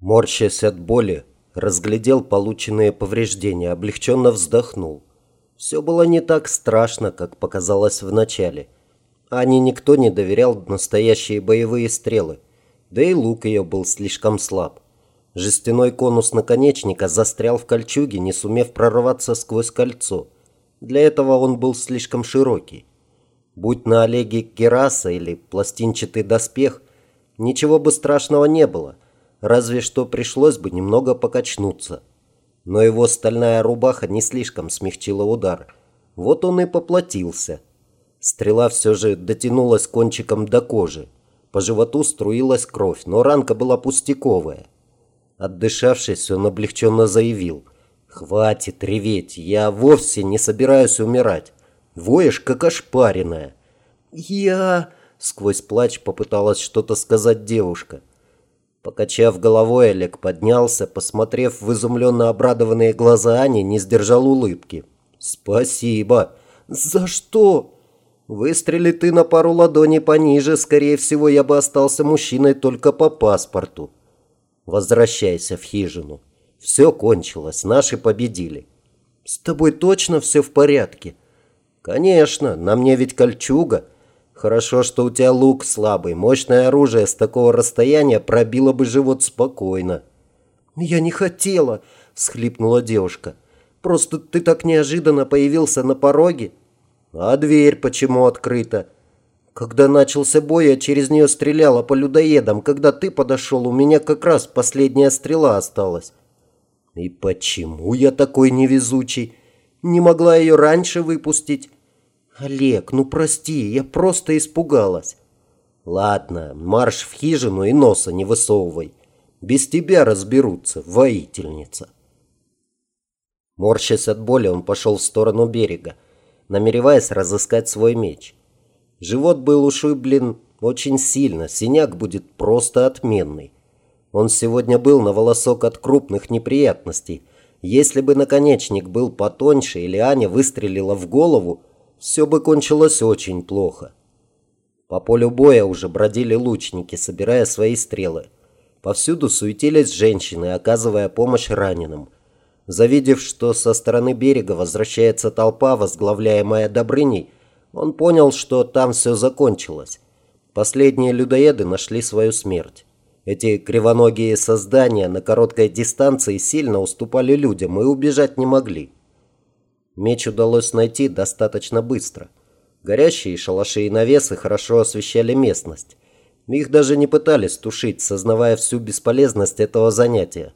Морщась от боли, разглядел полученные повреждения, облегченно вздохнул. Все было не так страшно, как показалось вначале. Ане никто не доверял настоящие боевые стрелы, да и лук ее был слишком слаб. Жестяной конус наконечника застрял в кольчуге, не сумев прорваться сквозь кольцо. Для этого он был слишком широкий. Будь на Олеге кераса или пластинчатый доспех, ничего бы страшного не было – разве что пришлось бы немного покачнуться. Но его стальная рубаха не слишком смягчила удар. Вот он и поплатился. Стрела все же дотянулась кончиком до кожи. По животу струилась кровь, но ранка была пустяковая. Отдышавшись, он облегченно заявил. «Хватит реветь, я вовсе не собираюсь умирать. Воешь, как ошпаренная». «Я...» — сквозь плач попыталась что-то сказать девушка. Покачав головой, Олег поднялся, посмотрев в изумленно обрадованные глаза Ани, не сдержал улыбки. «Спасибо!» «За что?» «Выстрели ты на пару ладоней пониже, скорее всего, я бы остался мужчиной только по паспорту». «Возвращайся в хижину. Все кончилось, наши победили». «С тобой точно все в порядке?» «Конечно, на мне ведь кольчуга». Хорошо, что у тебя лук слабый. Мощное оружие с такого расстояния пробило бы живот спокойно. Я не хотела, всхлипнула девушка. Просто ты так неожиданно появился на пороге. А дверь почему открыта? Когда начался бой, я через нее стреляла по людоедам. Когда ты подошел, у меня как раз последняя стрела осталась. И почему я такой невезучий? Не могла ее раньше выпустить? «Олег, ну прости, я просто испугалась». «Ладно, марш в хижину и носа не высовывай. Без тебя разберутся, воительница». Морщась от боли, он пошел в сторону берега, намереваясь разыскать свой меч. Живот был ушиблен очень сильно, синяк будет просто отменный. Он сегодня был на волосок от крупных неприятностей. Если бы наконечник был потоньше или Аня выстрелила в голову, все бы кончилось очень плохо. По полю боя уже бродили лучники, собирая свои стрелы. Повсюду суетились женщины, оказывая помощь раненым. Завидев, что со стороны берега возвращается толпа, возглавляемая Добрыней, он понял, что там все закончилось. Последние людоеды нашли свою смерть. Эти кривоногие создания на короткой дистанции сильно уступали людям и убежать не могли. Меч удалось найти достаточно быстро. Горящие шалаши и навесы хорошо освещали местность. Их даже не пытались тушить, сознавая всю бесполезность этого занятия.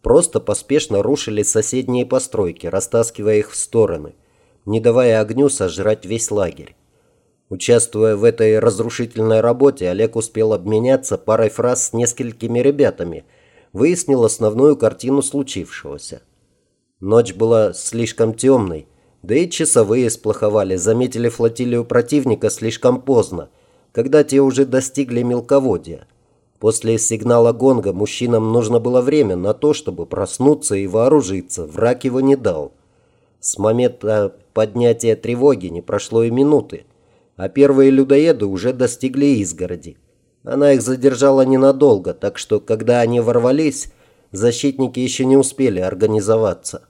Просто поспешно рушили соседние постройки, растаскивая их в стороны, не давая огню сожрать весь лагерь. Участвуя в этой разрушительной работе, Олег успел обменяться парой фраз с несколькими ребятами, выяснил основную картину случившегося. Ночь была слишком темной, да и часовые сплоховали, заметили флотилию противника слишком поздно, когда те уже достигли мелководья. После сигнала гонга мужчинам нужно было время на то, чтобы проснуться и вооружиться, враг его не дал. С момента поднятия тревоги не прошло и минуты, а первые людоеды уже достигли изгороди. Она их задержала ненадолго, так что, когда они ворвались, защитники еще не успели организоваться.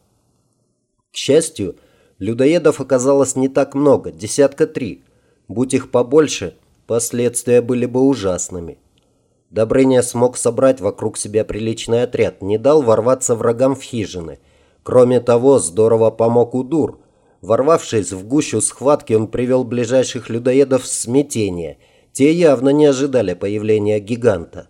К счастью, людоедов оказалось не так много, десятка три. Будь их побольше, последствия были бы ужасными. Добрыня смог собрать вокруг себя приличный отряд, не дал ворваться врагам в хижины. Кроме того, здорово помог Удур. Ворвавшись в гущу схватки, он привел ближайших людоедов в смятение. Те явно не ожидали появления гиганта.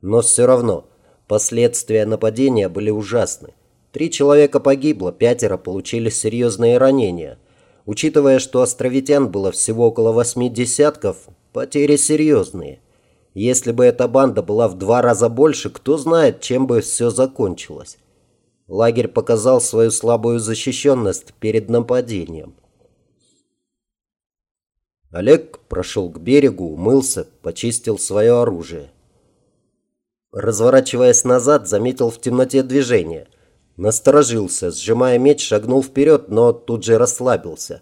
Но все равно, последствия нападения были ужасны. Три человека погибло, пятеро получили серьезные ранения. Учитывая, что островитян было всего около восьми десятков, потери серьезные. Если бы эта банда была в два раза больше, кто знает, чем бы все закончилось. Лагерь показал свою слабую защищенность перед нападением. Олег прошел к берегу, умылся, почистил свое оружие. Разворачиваясь назад, заметил в темноте движение – Насторожился, сжимая меч, шагнул вперед, но тут же расслабился.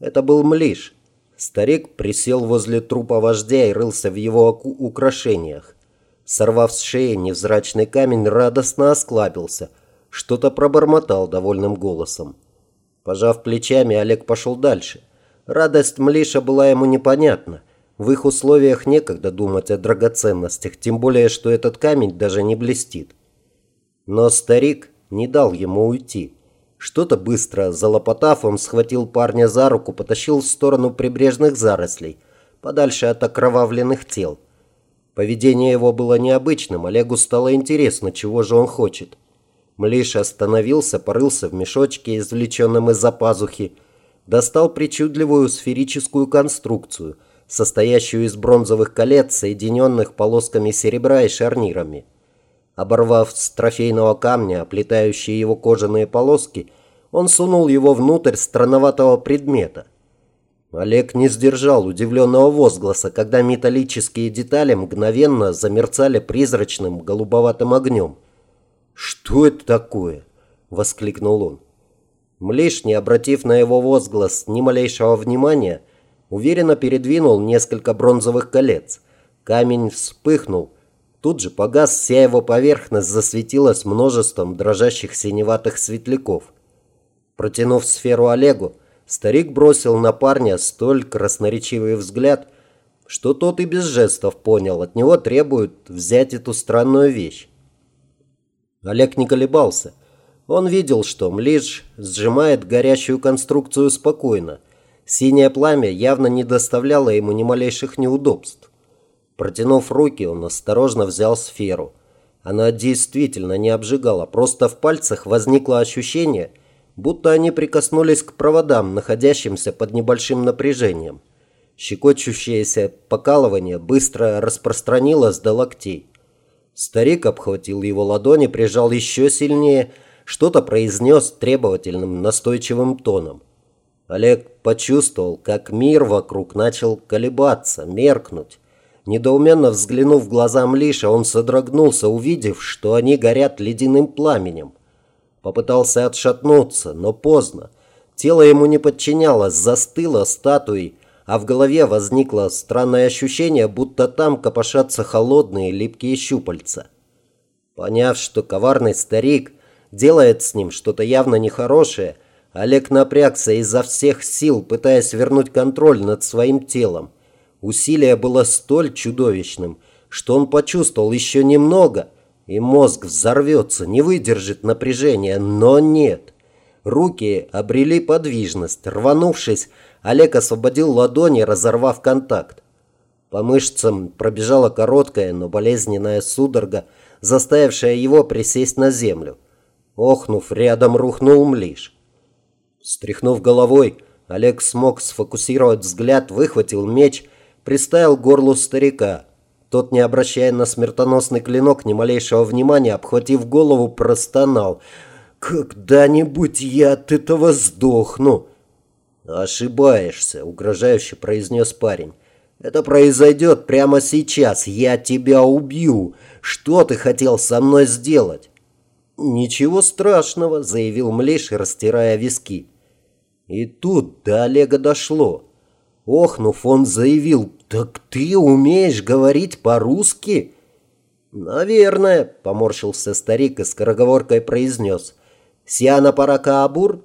Это был Млиш. Старик присел возле трупа вождя и рылся в его украшениях. Сорвав с шеи невзрачный камень, радостно осклабился. Что-то пробормотал довольным голосом. Пожав плечами, Олег пошел дальше. Радость Млиша была ему непонятна. В их условиях некогда думать о драгоценностях, тем более, что этот камень даже не блестит. Но старик не дал ему уйти. Что-то быстро залопотав, он схватил парня за руку, потащил в сторону прибрежных зарослей, подальше от окровавленных тел. Поведение его было необычным, Олегу стало интересно, чего же он хочет. Млиш остановился, порылся в мешочке, извлеченном из-за пазухи, достал причудливую сферическую конструкцию, состоящую из бронзовых колец, соединенных полосками серебра и шарнирами. Оборвав с трофейного камня оплетающие его кожаные полоски, он сунул его внутрь странноватого предмета. Олег не сдержал удивленного возгласа, когда металлические детали мгновенно замерцали призрачным голубоватым огнем. «Что это такое?» – воскликнул он. Млиш, не обратив на его возглас ни малейшего внимания, уверенно передвинул несколько бронзовых колец. Камень вспыхнул. Тут же погас, вся его поверхность засветилась множеством дрожащих синеватых светляков. Протянув сферу Олегу, старик бросил на парня столь красноречивый взгляд, что тот и без жестов понял, от него требуют взять эту странную вещь. Олег не колебался. Он видел, что Млиш сжимает горящую конструкцию спокойно. Синее пламя явно не доставляло ему ни малейших неудобств. Протянув руки, он осторожно взял сферу. Она действительно не обжигала, просто в пальцах возникло ощущение – будто они прикоснулись к проводам, находящимся под небольшим напряжением. Щекочущееся покалывание быстро распространилось до локтей. Старик обхватил его ладони, прижал еще сильнее, что-то произнес требовательным, настойчивым тоном. Олег почувствовал, как мир вокруг начал колебаться, меркнуть. Недоуменно взглянув в глаза Млиша, он содрогнулся, увидев, что они горят ледяным пламенем. Попытался отшатнуться, но поздно. Тело ему не подчинялось, застыло статуей, а в голове возникло странное ощущение, будто там копошатся холодные липкие щупальца. Поняв, что коварный старик делает с ним что-то явно нехорошее, Олег напрягся изо всех сил, пытаясь вернуть контроль над своим телом. Усилие было столь чудовищным, что он почувствовал еще немного, и мозг взорвется, не выдержит напряжения, но нет. Руки обрели подвижность. Рванувшись, Олег освободил ладони, разорвав контакт. По мышцам пробежала короткая, но болезненная судорога, заставившая его присесть на землю. Охнув, рядом рухнул Млиш. Стряхнув головой, Олег смог сфокусировать взгляд, выхватил меч, приставил к горлу старика – тот, не обращая на смертоносный клинок ни малейшего внимания, обхватив голову, простонал. «Когда-нибудь я от этого сдохну!» «Ошибаешься», — угрожающе произнес парень. «Это произойдет прямо сейчас. Я тебя убью. Что ты хотел со мной сделать?» «Ничего страшного», — заявил Млеш, растирая виски. И тут до Олега дошло. Охнув, он заявил, «Так ты умеешь говорить по-русски?» «Наверное», — поморщился старик и скороговоркой произнес. «Сиана паракабур?»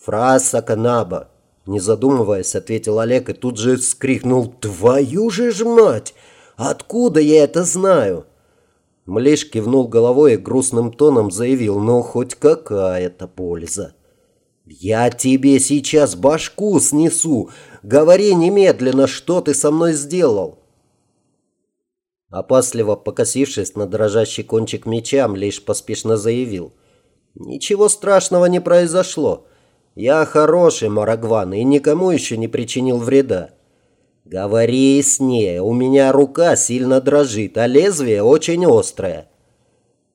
«Фраса канаба», — не задумываясь, ответил Олег и тут же вскрикнул. «Твою же ж мать! Откуда я это знаю?» Млеш кивнул головой и грустным тоном заявил, «Ну, хоть какая-то польза». «Я тебе сейчас башку снесу! Говори немедленно, что ты со мной сделал!» Опасливо покосившись на дрожащий кончик меча, лишь поспешно заявил. «Ничего страшного не произошло. Я хороший Марагван и никому еще не причинил вреда. Говори с ней, у меня рука сильно дрожит, а лезвие очень острое.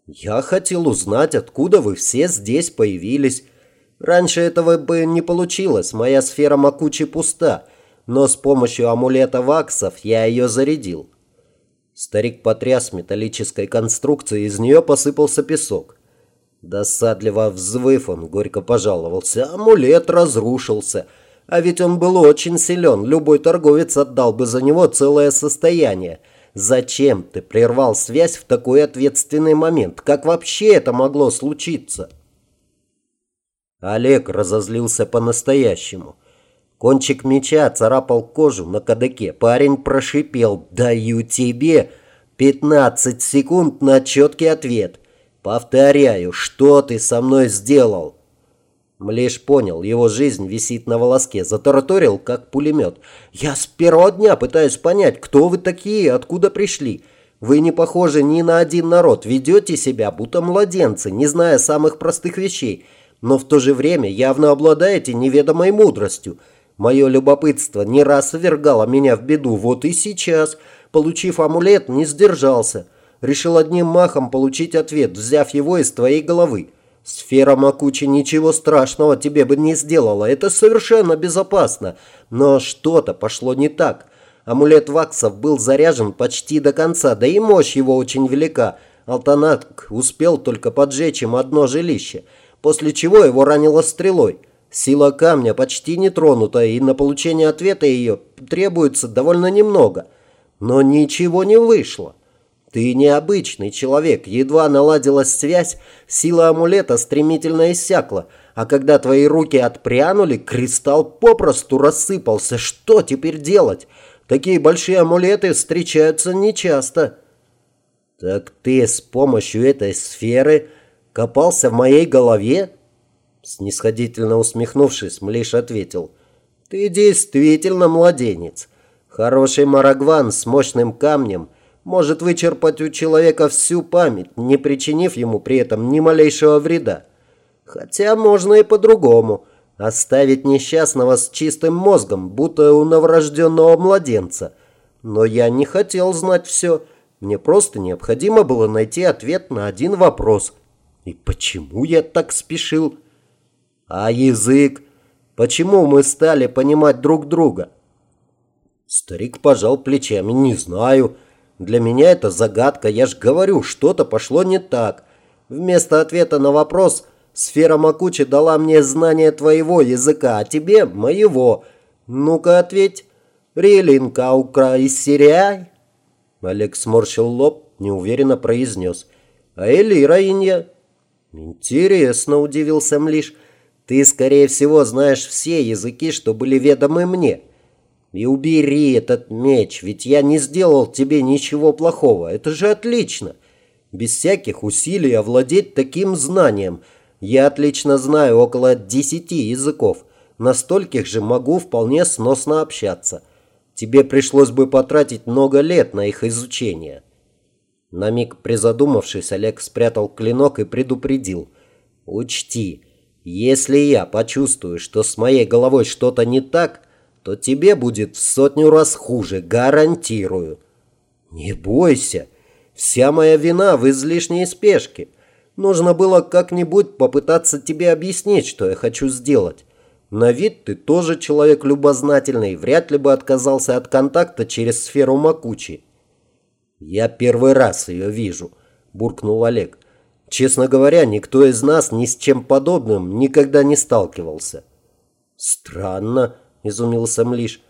Я хотел узнать, откуда вы все здесь появились». Раньше этого бы не получилось, моя сфера Макучи пуста, но с помощью амулета ваксов я ее зарядил. Старик потряс металлической конструкцией, из нее посыпался песок. Досадливо взвыв, он горько пожаловался. Амулет разрушился. А ведь он был очень силен. Любой торговец отдал бы за него целое состояние. Зачем ты прервал связь в такой ответственный момент? Как вообще это могло случиться?» Олег разозлился по-настоящему. Кончик меча царапал кожу на кадыке. Парень прошипел «Даю тебе 15 секунд на четкий ответ. Повторяю, что ты со мной сделал?» Млеш понял, его жизнь висит на волоске, затараторил, как пулемет. «Я с первого дня пытаюсь понять, кто вы такие, откуда пришли. Вы не похожи ни на один народ, ведете себя, будто младенцы, не зная самых простых вещей, но в то же время явно обладаете неведомой мудростью. Мое любопытство не раз ввергало меня в беду, вот и сейчас, получив амулет, не сдержался. Решил одним махом получить ответ, взяв его из твоей головы». Сфера Макучи ничего страшного тебе бы не сделала, это совершенно безопасно. Но что-то пошло не так. Амулет Ваксов был заряжен почти до конца, да и мощь его очень велика. Алтанак успел только поджечь им одно жилище, после чего его ранило стрелой. Сила камня почти не тронута, и на получение ответа ее требуется довольно немного. Но ничего не вышло. Ты необычный человек. Едва наладилась связь, сила амулета стремительно иссякла. А когда твои руки отпрянули, кристалл попросту рассыпался. Что теперь делать? Такие большие амулеты встречаются нечасто. Так ты с помощью этой сферы копался в моей голове? Снисходительно усмехнувшись, Млиш ответил. Ты действительно младенец. Хороший марагван с мощным камнем – может вычерпать у человека всю память, не причинив ему при этом ни малейшего вреда. Хотя можно и по-другому. Оставить несчастного с чистым мозгом, будто у новорожденного младенца. Но я не хотел знать все. Мне просто необходимо было найти ответ на один вопрос. И почему я так спешил? А язык? Почему мы стали понимать друг друга? Старик пожал плечами. Не знаю. Для меня это загадка, я ж говорю, что-то пошло не так. Вместо ответа на вопрос сфера Макучи дала мне знание твоего языка, а тебе моего. Ну-ка ответь. Рилинка укра из Сириай? Олег сморщил лоб, неуверенно произнес. А Элира Инья? Интересно, удивился Млиш. Ты, скорее всего, знаешь все языки, что были ведомы мне. И убери этот меч, ведь я не сделал тебе ничего плохого. Это же отлично. Без всяких усилий овладеть таким знанием. Я отлично знаю около десяти языков. На стольких же могу вполне сносно общаться. Тебе пришлось бы потратить много лет на их изучение. На миг призадумавшись, Олег спрятал клинок и предупредил. Учти, если я почувствую, что с моей головой что-то не так, то тебе будет в сотню раз хуже, гарантирую. Не бойся, вся моя вина в излишней спешке. Нужно было как-нибудь попытаться тебе объяснить, что я хочу сделать. На вид ты тоже человек любознательный, вряд ли бы отказался от контакта через сферу Макучи. Я первый раз ее вижу, буркнул Олег. Честно говоря, никто из нас ни с чем подобным никогда не сталкивался. Странно, – изумился Млиш.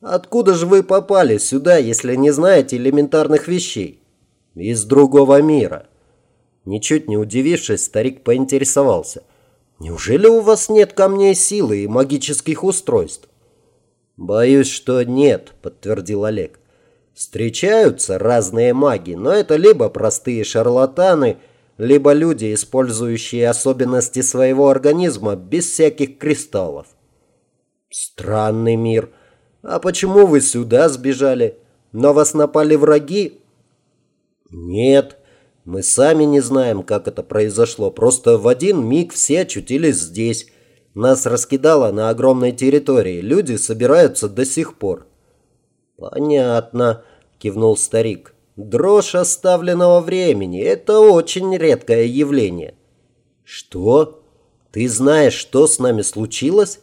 «Откуда же вы попали сюда, если не знаете элементарных вещей?» «Из другого мира». Ничуть не удивившись, старик поинтересовался. «Неужели у вас нет камней силы и магических устройств?» «Боюсь, что нет», – подтвердил Олег. «Встречаются разные маги, но это либо простые шарлатаны, либо люди, использующие особенности своего организма без всяких кристаллов. Странный мир. А почему вы сюда сбежали? На вас напали враги? Нет, мы сами не знаем, как это произошло. Просто в один миг все очутились здесь. Нас раскидало на огромной территории. Люди собираются до сих пор. Понятно, кивнул старик. Дрожь оставленного времени – это очень редкое явление. Что? Ты знаешь, что с нами случилось?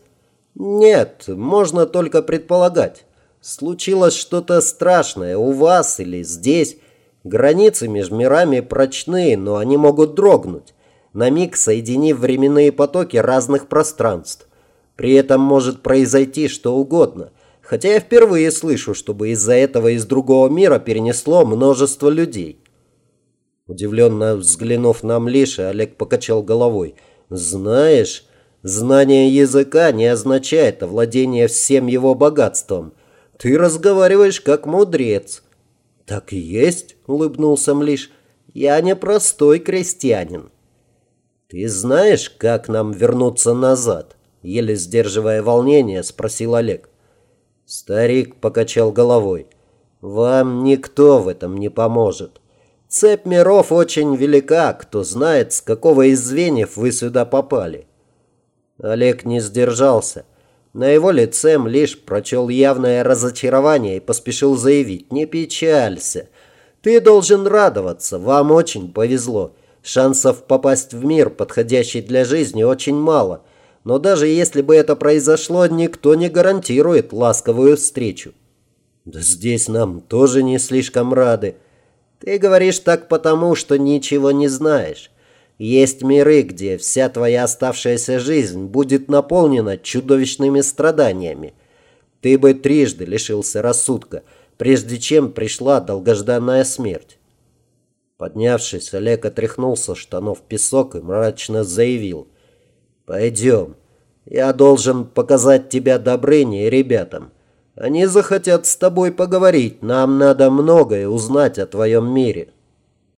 «Нет, можно только предполагать. Случилось что-то страшное у вас или здесь. Границы между мирами прочны, но они могут дрогнуть, на миг соединив временные потоки разных пространств. При этом может произойти что угодно. Хотя я впервые слышу, чтобы из-за этого из другого мира перенесло множество людей. Удивленно взглянув на Млиша, Олег покачал головой. «Знаешь, знание языка не означает овладение всем его богатством. Ты разговариваешь как мудрец». «Так и есть», — улыбнулся Млиш. «Я не простой крестьянин». «Ты знаешь, как нам вернуться назад?» Еле сдерживая волнение, спросил Олег. Старик покачал головой. «Вам никто в этом не поможет. Цепь миров очень велика, кто знает, с какого из звеньев вы сюда попали». Олег не сдержался. На его лице лишь прочел явное разочарование и поспешил заявить «Не печалься. Ты должен радоваться, вам очень повезло. Шансов попасть в мир, подходящий для жизни, очень мало. Но даже если бы это произошло, никто не гарантирует ласковую встречу». «Да здесь нам тоже не слишком рады. Ты говоришь так потому, что ничего не знаешь». Есть миры, где вся твоя оставшаяся жизнь будет наполнена чудовищными страданиями. Ты бы трижды лишился рассудка, прежде чем пришла долгожданная смерть. Поднявшись, Олег отряхнул со штанов песок и мрачно заявил. «Пойдем. Я должен показать тебя Добрыне и ребятам. Они захотят с тобой поговорить. Нам надо многое узнать о твоем мире».